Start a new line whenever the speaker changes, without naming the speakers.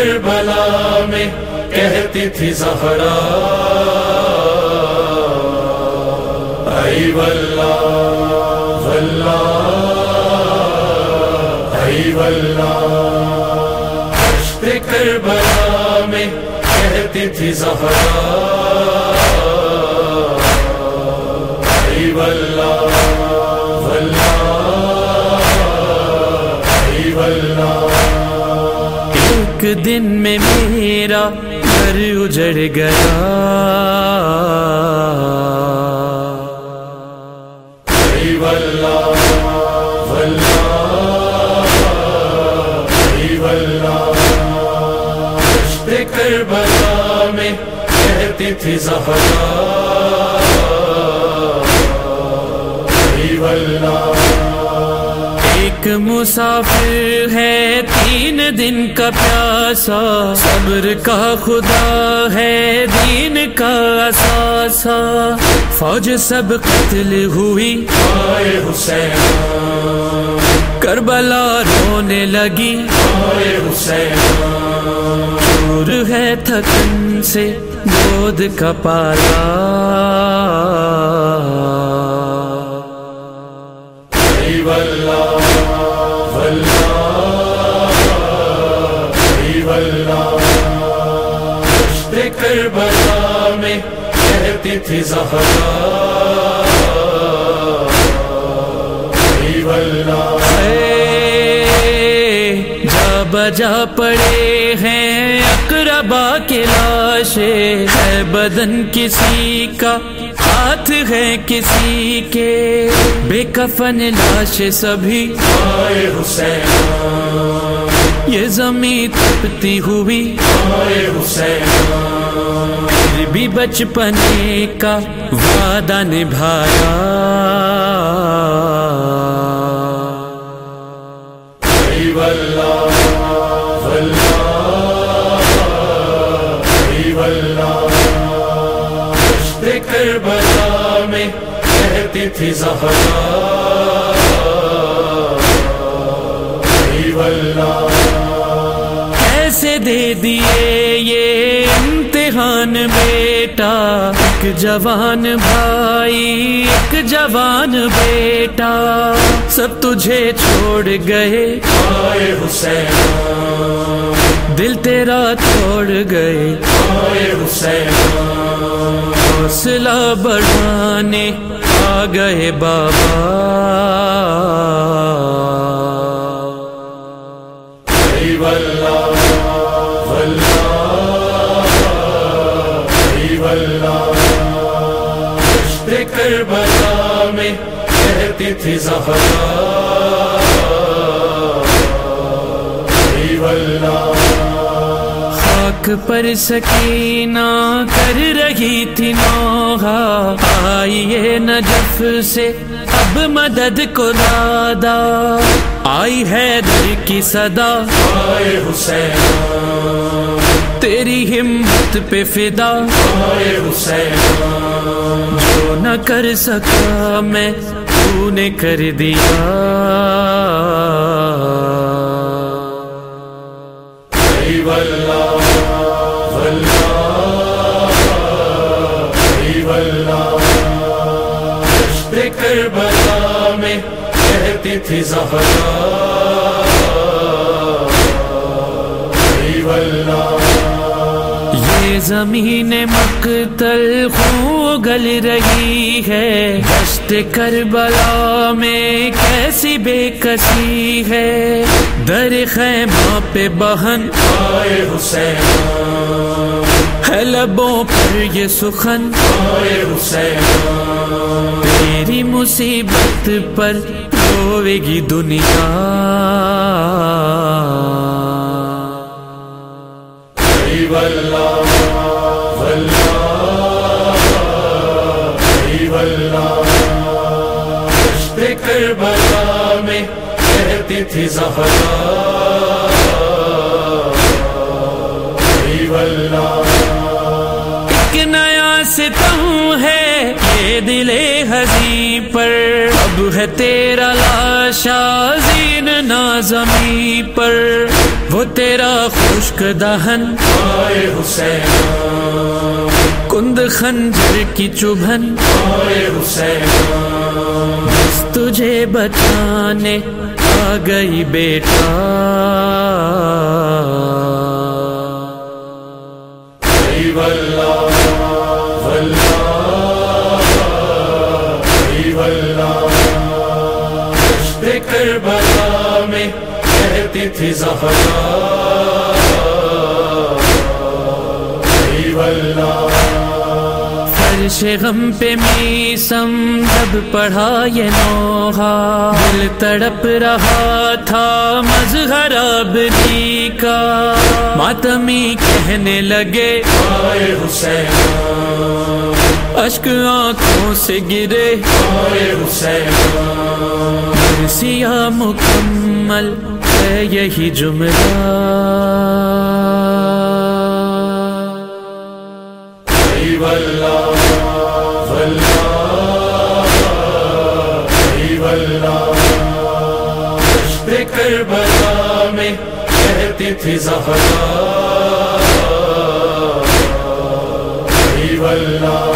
کربلا میں کہتی تھی زہرا۔ ای ولہ ولہ ای واللہ۔ ولہ کربلا میں کہتی تھی زہرا۔ ای ولہ
ایک دن میں میرا گھر اجڑ گیا۔
ای ولہ کربلا میں کہتی تھی زہرا۔
ایک مسافر ہے تین دن کا پیاسا۔ صبر کا خدا ہے دین کا اثاثہ۔ فوج سب قتل ہوئی۔
آئے حسین
کربلا رونے لگی۔
آئے حسین
دور ہے تھکن سے گود کا پالا۔
کہتی تھی زہرا۔
جا بجا پڑے ہیں اقربا کے لاشے۔ ہے بدن کسی کا، ہاتھ ہے کسی کے۔ بے کفن لاش سبھی۔
آئے حسین
یہ زمین تپتی ہوئی۔
آئے حسین
بھی بچپنے کا وعدہ نبھایا۔
ای کربلا میں کہتی تھی زہرا۔
کیسے دے دیے یہ امتحان بیٹا ایک جوان بھائی ایک جوان بیٹا۔ سب تجھے چھوڑ گئے۔
آئے حسین
دل تیرا توڑ گئے۔
آئے حسین
حوصلہ بڑھانے آ گئے بابا۔
کربلا میں کہتی تھی زہرا۔
خاک پر سکینہ کر رہی تھی نوحا آئیے نجف سے اب مدد کو دادا۔ آئی ہے در کی صدا۔
آئے حسین
تیری ہمت پہ فدا۔ جو نہ کر سکا میں تو نے کر دیا۔
کربلا میں کہتی تھی زہرا۔ ای ولہ
یہ زمین مقتل خوں گل رہی ہے۔ دشت کربلا میں کیسی بے کسی ہے۔ در خیمہ پہ بہن
آئے حسین
ہے لبوں پر یہ سخن
آئے حسین
تیری مصیبت پر روے گی دنیا۔
کربلا میں کہتی تھی زہرا۔
ایک نیا ستم ہے یہ دل ہزی پر۔ اب ہے تیرا لاشا زین نازمی پر۔ وہ تیرا خشک دہن۔
آئے حسین۔
کند خنجر کی چبھن۔
آئے حسین۔
تجھے بچانے آ گئی بیٹا۔
واللہ۔ کربلا میں کہتی تھی زہرا۔
فرش غم پہ میسم، جب پڑھا یہ نوحا دل تڑپ رہا تھا مظہر ابدی کا۔ ماتمی کہنے لگے،
آئے حسین
اشک آنکھوں سے گرے،
آئے حسین
سیاہ مکمل، ہے یہی جملہ۔
دشت کربلا میں کہتی تھی زہرا۔ اللہ